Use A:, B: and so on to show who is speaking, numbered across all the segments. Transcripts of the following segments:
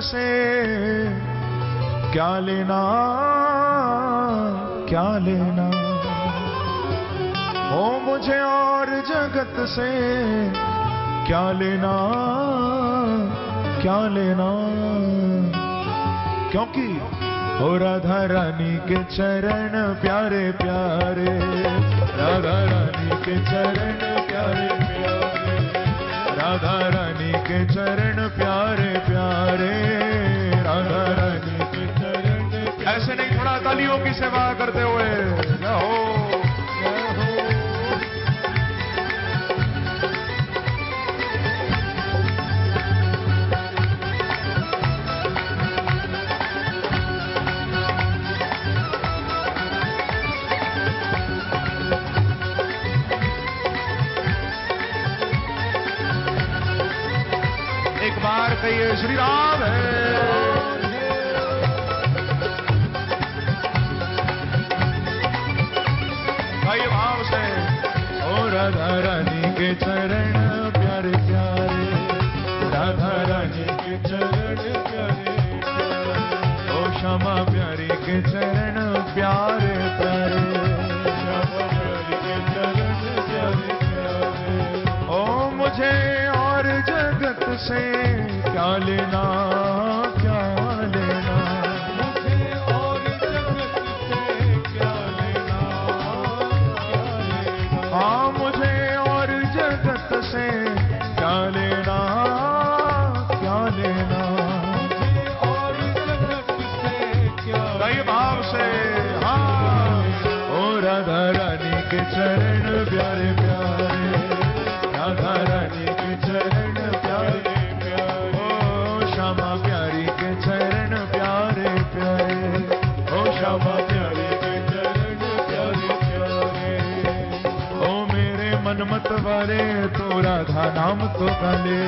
A: से। क्या लेना क्या लेना? ओ मुझे और जगत से। क्या लेना क्या लेना? क्योंकि ओ राधा रानी के चरण प्यारे प्यारे। राधा रानी के चरण प्यारे प्यारे। राधा रानी के चरण प्यारे प्यारे। राधा रानी के चरण ऐसे नहीं, थोड़ा तालियों की सेवा करते हुए। हो। राधा रानी के चरण प्यारे प्यारे राधा रानी के चरण प्यारे। ओ श्यामा प्यारी के चरण प्यारे प्यारी के चरण प्यारे प्यारे। ओ मुझे और जगत से क्या लेना? राधा नाम तो गले।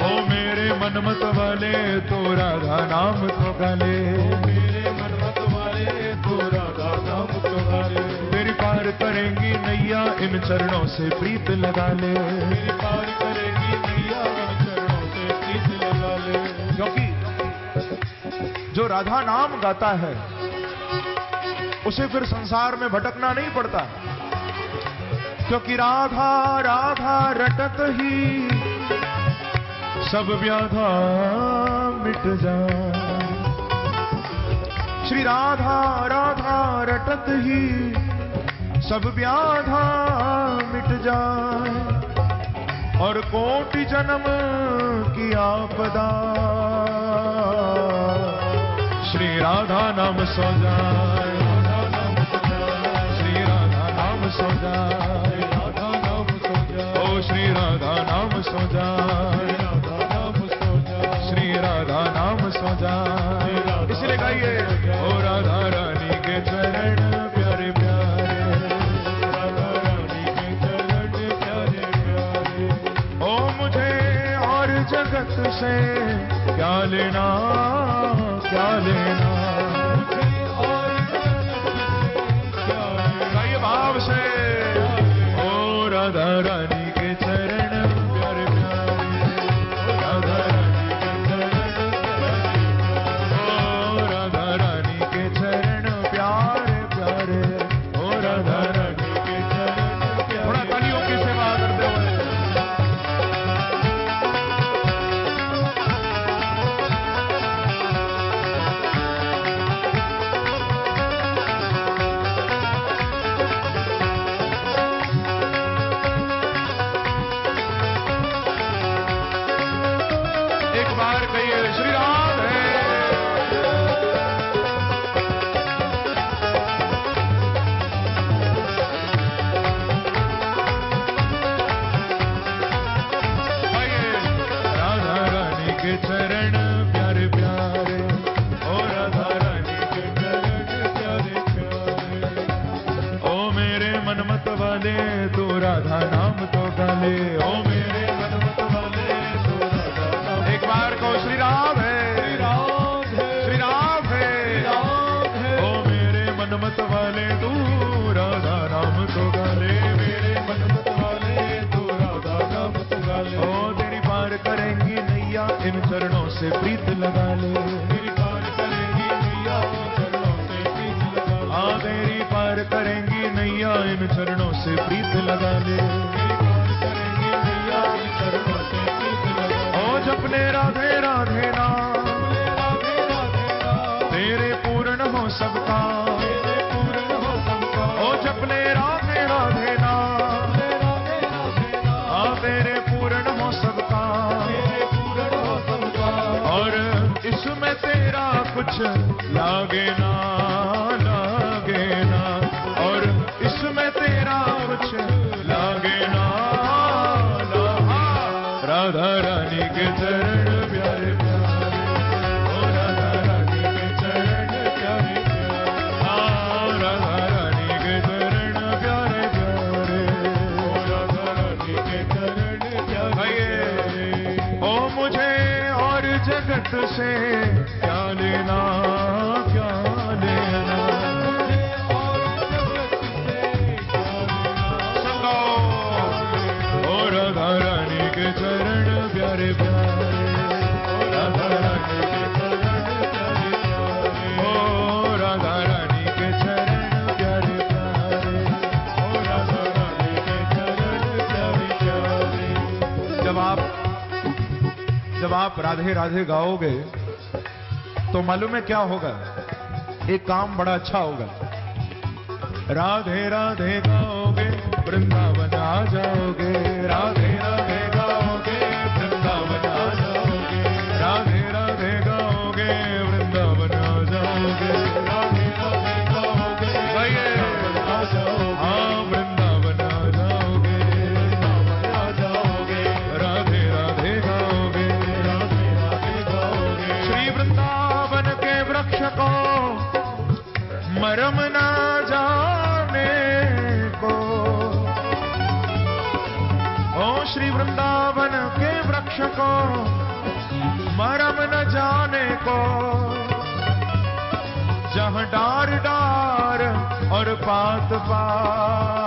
A: ओ मेरे मनमत वाले तो राधा नाम तो गाले। मेरे मनमत वाले तो राधा नाम तो गाले पार करेंगी नैया इन चरणों से प्रीत लगा ले पार करेंगी नैया, इन चरणों से प्रीत लगा ले। क्योंकि जो राधा नाम गाता है, उसे फिर संसार में भटकना नहीं पड़ता। क्योंकि राधा राधा रटत ही। सब व्याधा मिट जाए। श्री राधा राधा रटत ही। सब व्याधा मिट जाए। और कोटि जन्म की आपदा। श्री राधा नाम सो जाए। सो राधा नाम सो जाए ओ श्री राधा नाम सो जाए श्री राधा नाम सो इसलिए गाइए ओ राधा रानी के चरण प्यारे प्यारे। राधा रानी के चरण प्यारे प्यारे। ओ मुझे और जगत से क्या लेना क्या लेना? गाले तो राधा नाम तो गाले। ओम लागे ना जब आप राधे राधे गाओगे तो मालूम है क्या होगा? एक काम बड़ा अच्छा होगा। राधे राधे गाओगे, वृंदावन आ जाओगे। राधे राधे जहाँ डार डार और बात बात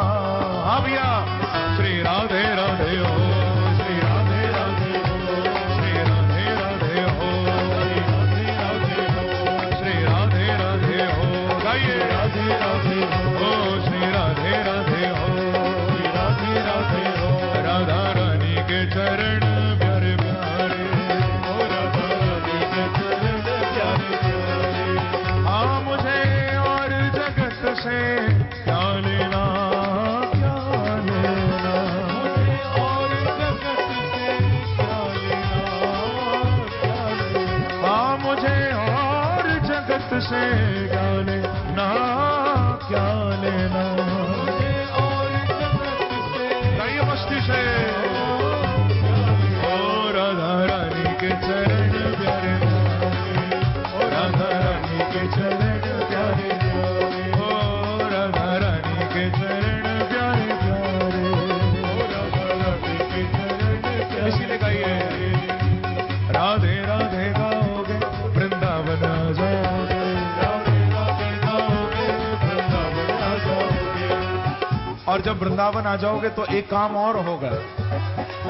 A: जब वृंदावन आ जाओगे तो एक काम और होगा।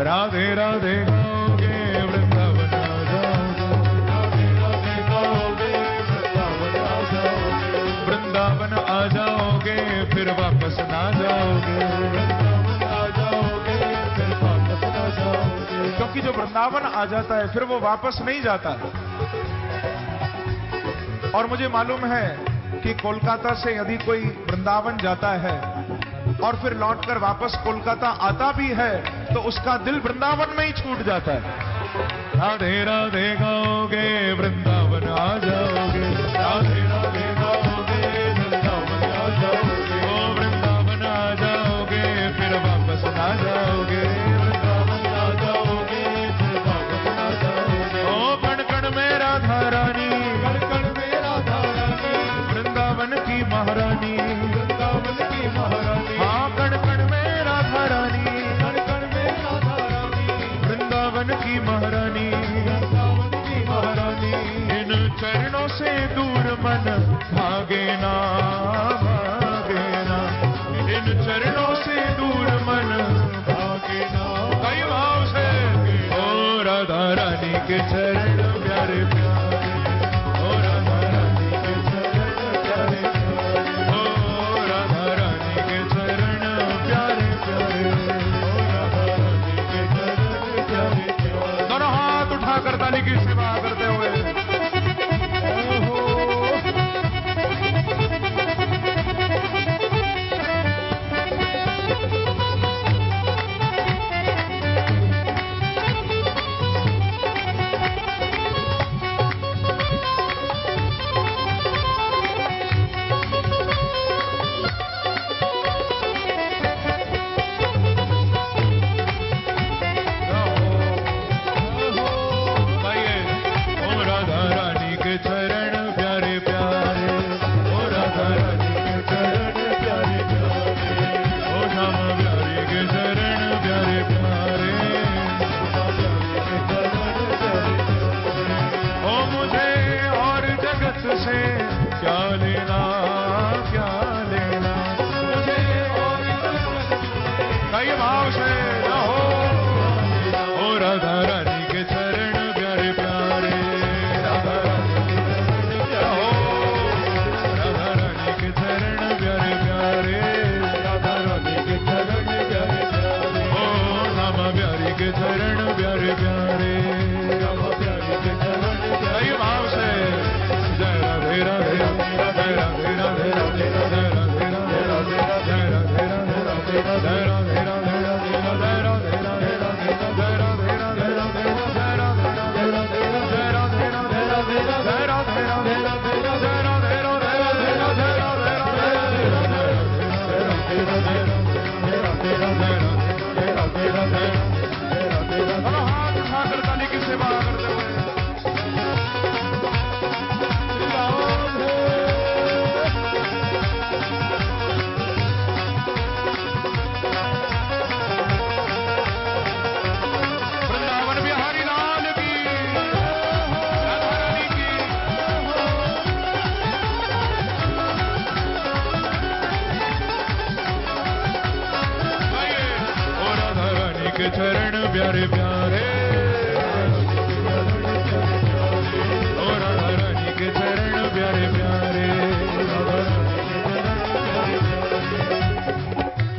A: राधे राधे वृंदावन आ जाओगे, फिर वापस ना जाओगे। क्योंकि जो वृंदावन आ जाता है, फिर वो वापस नहीं जाता। और मुझे मालूम है कि कोलकाता से यदि कोई वृंदावन जाता है और फिर लौटकर वापस कोलकाता आता भी है तो उसका दिल वृंदावन में ही छूट जाता है। राधे राधे गाओगे, वृंदावन आ जाओगे। could tell.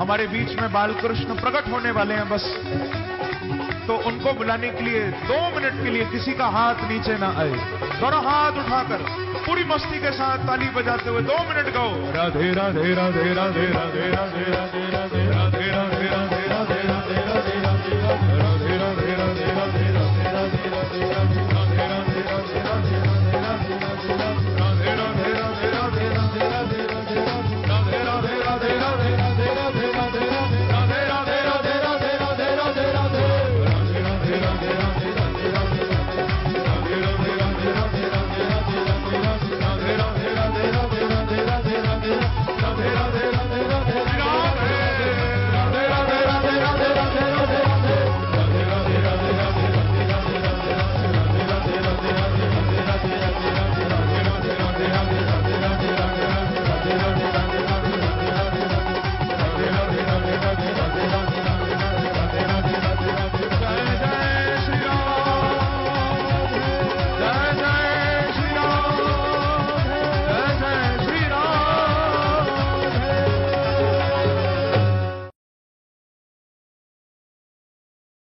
A: हमारे बीच में बालकृष्ण प्रकट होने वाले हैं बस तो उनको बुलाने के लिए दो मिनट के लिए किसी का हाथ नीचे ना आए दोनों हाथ उठाकर पूरी मस्ती के साथ ताली बजाते हुए दो मिनट गाओ राधे राधे राधे राधे राधे राधे राधे राधे राधे राधे